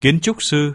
kiến trúc sư